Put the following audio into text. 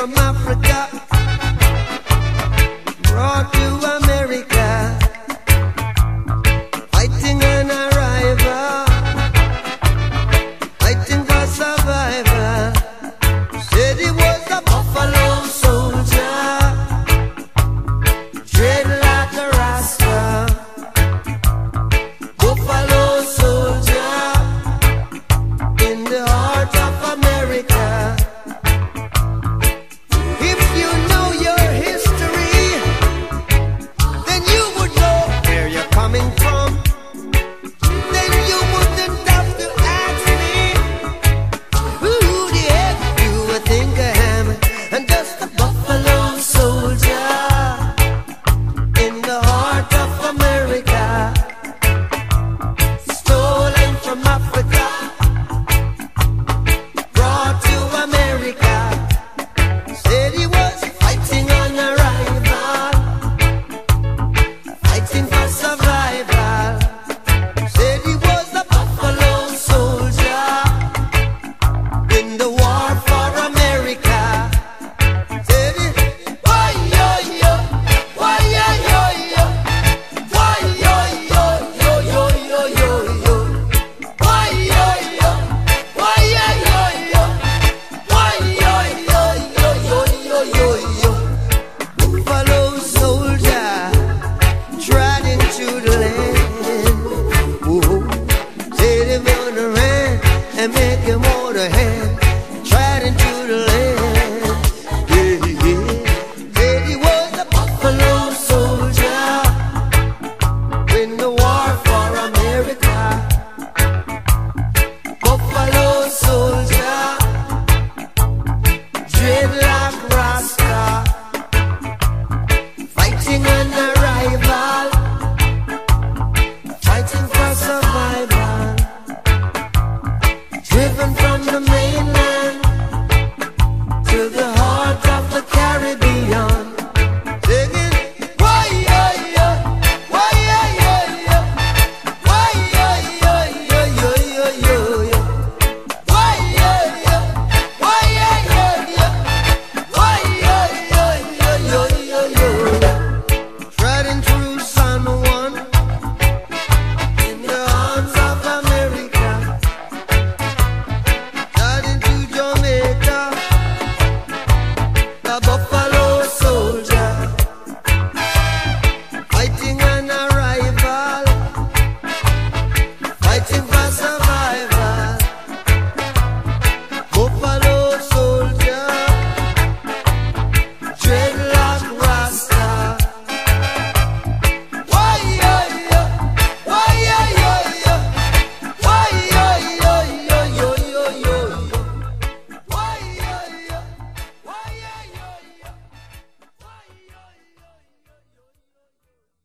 from Africa.